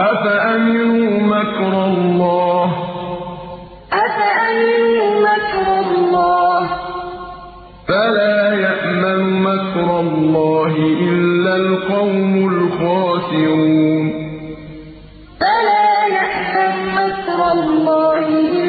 أفأمنوا مكر الله؟ أفأمنوا فلا يأمن مكر الله إلا القوم الخاسرون. فلا يأمن مكر الله إلا